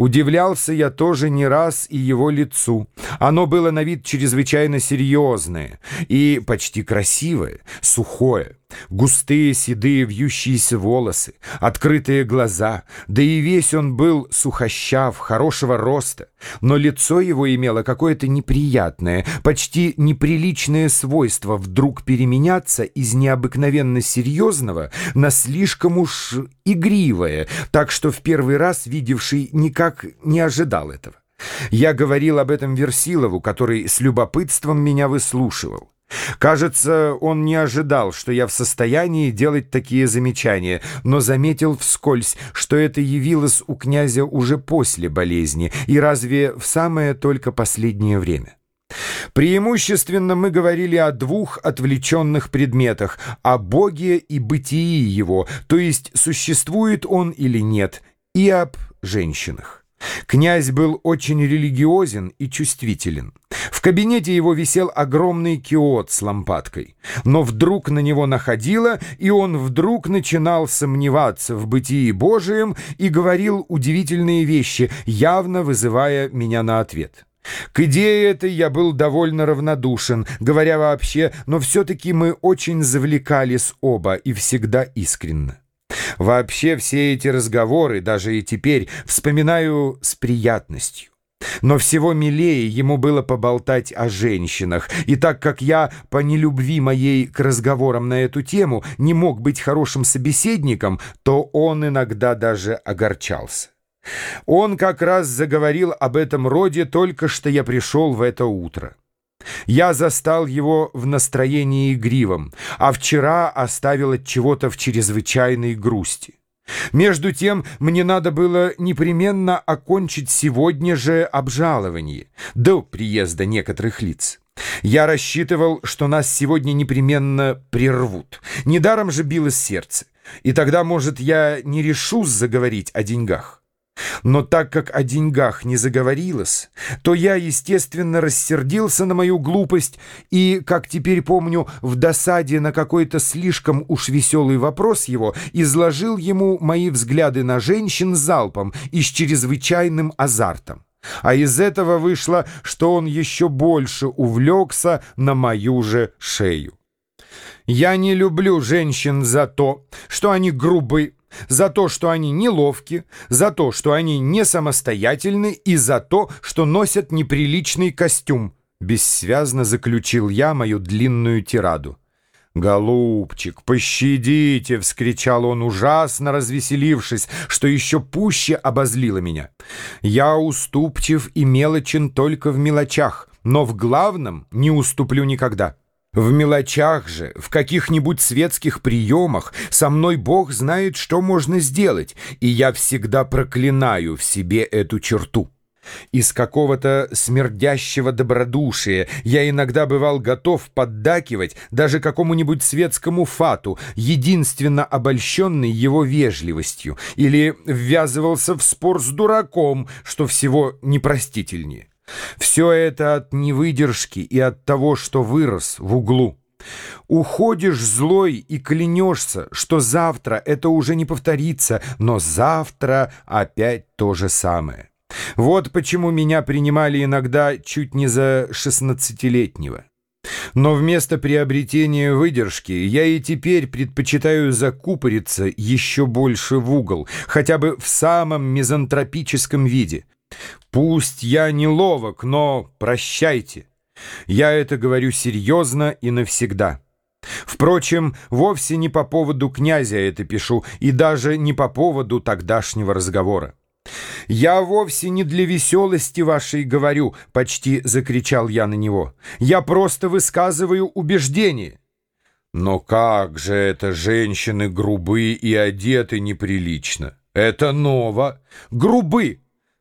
Удивлялся я тоже не раз и его лицу. Оно было на вид чрезвычайно серьезное и почти красивое, сухое. Густые, седые, вьющиеся волосы, открытые глаза, да и весь он был сухощав, хорошего роста, но лицо его имело какое-то неприятное, почти неприличное свойство вдруг переменяться из необыкновенно серьезного на слишком уж игривое, так что в первый раз видевший никак не ожидал этого. Я говорил об этом Версилову, который с любопытством меня выслушивал. Кажется, он не ожидал, что я в состоянии делать такие замечания, но заметил вскользь, что это явилось у князя уже после болезни и разве в самое только последнее время. Преимущественно мы говорили о двух отвлеченных предметах, о Боге и бытии Его, то есть существует Он или нет, и об женщинах. Князь был очень религиозен и чувствителен. В кабинете его висел огромный киот с лампадкой. Но вдруг на него находило, и он вдруг начинал сомневаться в бытии Божием и говорил удивительные вещи, явно вызывая меня на ответ. К идее этой я был довольно равнодушен, говоря вообще, но все-таки мы очень завлекались оба и всегда искренно. Вообще все эти разговоры, даже и теперь, вспоминаю с приятностью. Но всего милее ему было поболтать о женщинах, и так как я по нелюбви моей к разговорам на эту тему не мог быть хорошим собеседником, то он иногда даже огорчался. Он как раз заговорил об этом роде только что я пришел в это утро. Я застал его в настроении игривом, а вчера оставил от чего-то в чрезвычайной грусти. Между тем, мне надо было непременно окончить сегодня же обжалование до приезда некоторых лиц. Я рассчитывал, что нас сегодня непременно прервут. Недаром же билось сердце. И тогда, может, я не решусь заговорить о деньгах. Но так как о деньгах не заговорилось, то я, естественно, рассердился на мою глупость и, как теперь помню, в досаде на какой-то слишком уж веселый вопрос его изложил ему мои взгляды на женщин залпом и с чрезвычайным азартом. А из этого вышло, что он еще больше увлекся на мою же шею. Я не люблю женщин за то, что они грубы, за то, что они неловки, за то, что они не самостоятельны и за то, что носят неприличный костюм, бессвязно заключил я мою длинную тираду. «Голубчик, пощадите!» — вскричал он, ужасно развеселившись, что еще пуще обозлило меня. «Я уступчив и мелочен только в мелочах, но в главном не уступлю никогда». В мелочах же, в каких-нибудь светских приемах со мной Бог знает, что можно сделать, и я всегда проклинаю в себе эту черту. Из какого-то смердящего добродушия я иногда бывал готов поддакивать даже какому-нибудь светскому фату, единственно обольщенный его вежливостью, или ввязывался в спор с дураком, что всего непростительнее. Все это от невыдержки и от того, что вырос в углу. Уходишь злой и клянешься, что завтра это уже не повторится, но завтра опять то же самое. Вот почему меня принимали иногда чуть не за шестнадцатилетнего. Но вместо приобретения выдержки я и теперь предпочитаю закупориться еще больше в угол, хотя бы в самом мизантропическом виде — Пусть я не ловок, но прощайте. Я это говорю серьезно и навсегда. Впрочем, вовсе не по поводу князя это пишу, и даже не по поводу тогдашнего разговора. «Я вовсе не для веселости вашей говорю», — почти закричал я на него. «Я просто высказываю убеждение». «Но как же это женщины грубы и одеты неприлично? Это ново. Грубы,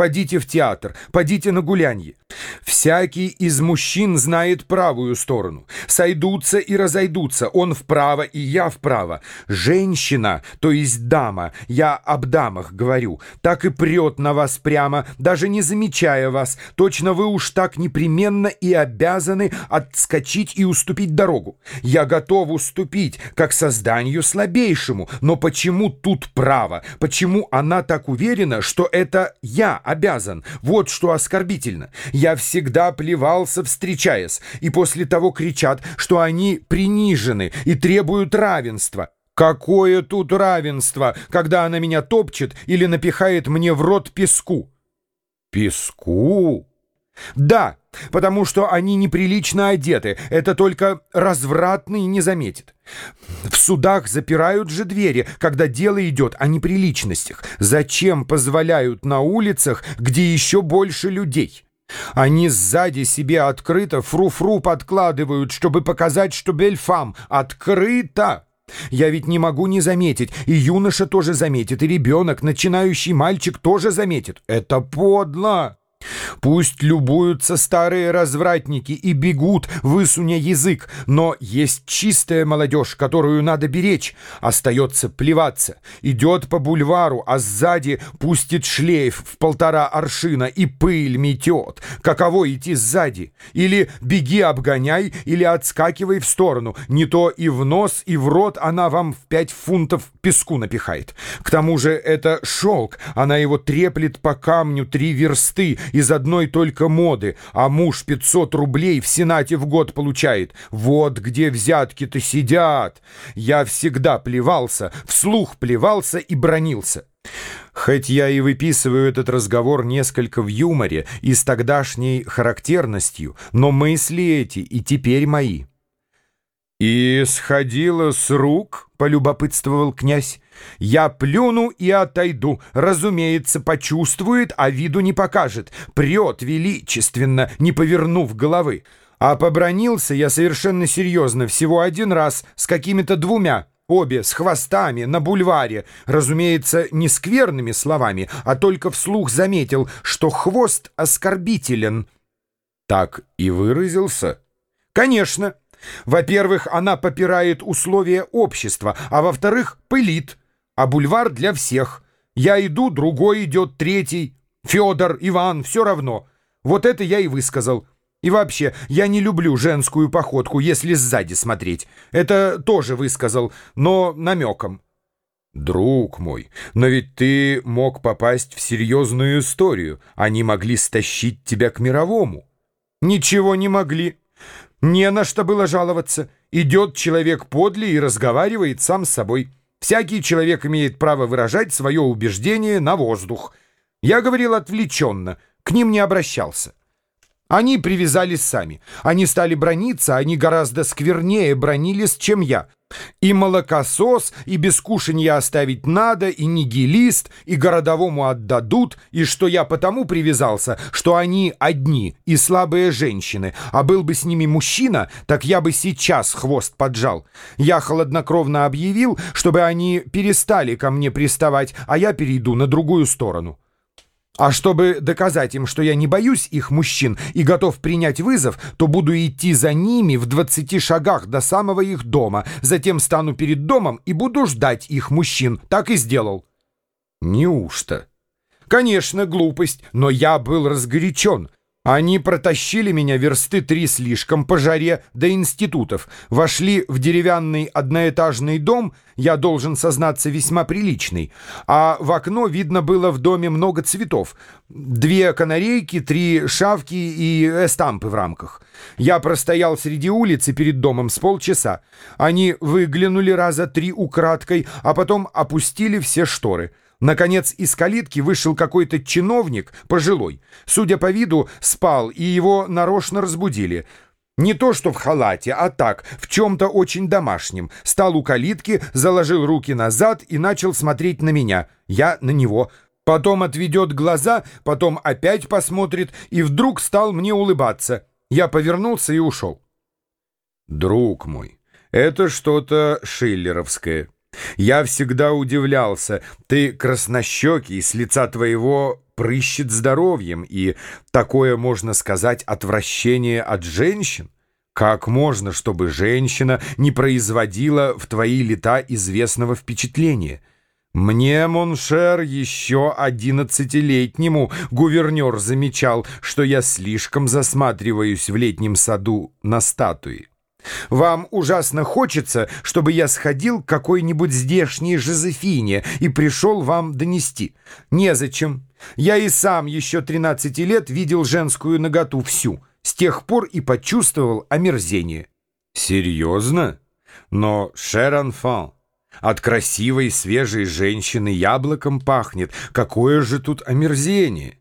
Подите в театр, подите на гулянье. Всякий из мужчин знает правую сторону. Сойдутся и разойдутся, он вправо и я вправо. Женщина, то есть дама, я об дамах говорю, так и прет на вас прямо, даже не замечая вас. Точно вы уж так непременно и обязаны отскочить и уступить дорогу. Я готов уступить, как созданию слабейшему, но почему тут право? Почему она так уверена, что это я обязан? Вот что оскорбительно. Я всегда плевался, встречаясь, и после того кричат, что они принижены и требуют равенства. Какое тут равенство, когда она меня топчет или напихает мне в рот песку? Песку? Да, потому что они неприлично одеты, это только развратный не заметит. В судах запирают же двери, когда дело идет о неприличностях. Зачем позволяют на улицах, где еще больше людей? Они сзади себе открыто фру-фру подкладывают, чтобы показать, что Бельфам открыто. Я ведь не могу не заметить, и юноша тоже заметит, и ребенок, начинающий мальчик тоже заметит. Это подло. Пусть любуются старые развратники и бегут, высуня язык, но есть чистая молодежь, которую надо беречь. Остается плеваться. Идет по бульвару, а сзади пустит шлейф в полтора аршина и пыль метет. Каково идти сзади? Или беги обгоняй, или отскакивай в сторону. Не то и в нос, и в рот она вам в пять фунтов песку напихает. К тому же это шелк, она его треплет по камню три версты, из одной только моды, а муж 500 рублей в Сенате в год получает. Вот где взятки-то сидят. Я всегда плевался, вслух плевался и бронился. Хоть я и выписываю этот разговор несколько в юморе и с тогдашней характерностью, но мысли эти и теперь мои. «И сходила с рук?» — полюбопытствовал князь. «Я плюну и отойду. Разумеется, почувствует, а виду не покажет. Прет величественно, не повернув головы. А побронился я совершенно серьезно всего один раз с какими-то двумя». Обе с хвостами на бульваре, разумеется, не скверными словами, а только вслух заметил, что хвост оскорбителен. Так и выразился? Конечно. Во-первых, она попирает условия общества, а во-вторых, пылит. А бульвар для всех. Я иду, другой идет, третий. Федор, Иван, все равно. Вот это я и высказал. И вообще, я не люблю женскую походку, если сзади смотреть. Это тоже высказал, но намеком. «Друг мой, но ведь ты мог попасть в серьезную историю. Они могли стащить тебя к мировому». «Ничего не могли. Не на что было жаловаться. Идет человек подле и разговаривает сам с собой. Всякий человек имеет право выражать свое убеждение на воздух. Я говорил отвлеченно, к ним не обращался. Они привязались сами. Они стали брониться, они гораздо сквернее бронились, чем я. И молокосос, и без кушанья оставить надо, и нигилист, и городовому отдадут, и что я потому привязался, что они одни и слабые женщины, а был бы с ними мужчина, так я бы сейчас хвост поджал. Я холоднокровно объявил, чтобы они перестали ко мне приставать, а я перейду на другую сторону. А чтобы доказать им, что я не боюсь их мужчин и готов принять вызов, то буду идти за ними в двадцати шагах до самого их дома, затем стану перед домом и буду ждать их мужчин. Так и сделал. Неужто? Конечно, глупость, но я был разгорячен. Они протащили меня версты три слишком по жаре до институтов, вошли в деревянный одноэтажный дом, я должен сознаться весьма приличный, а в окно видно было в доме много цветов, две канарейки, три шавки и эстампы в рамках. Я простоял среди улицы перед домом с полчаса. Они выглянули раза три украдкой, а потом опустили все шторы. Наконец из калитки вышел какой-то чиновник, пожилой. Судя по виду, спал, и его нарочно разбудили. Не то что в халате, а так, в чем-то очень домашнем. Стал у калитки, заложил руки назад и начал смотреть на меня. Я на него. Потом отведет глаза, потом опять посмотрит, и вдруг стал мне улыбаться. Я повернулся и ушел. «Друг мой, это что-то шиллеровское». Я всегда удивлялся. Ты краснощекий, с лица твоего прыщет здоровьем, и такое, можно сказать, отвращение от женщин. Как можно, чтобы женщина не производила в твои лета известного впечатления? Мне, mon cher, еще одиннадцатилетнему гувернер замечал, что я слишком засматриваюсь в летнем саду на статуи. Вам ужасно хочется, чтобы я сходил к какой-нибудь здешней Жозефине и пришел вам донести. Незачем. Я и сам еще 13 лет видел женскую наготу всю. С тех пор и почувствовал омерзение. Серьезно? Но, шер-анфан, от красивой свежей женщины яблоком пахнет. Какое же тут омерзение?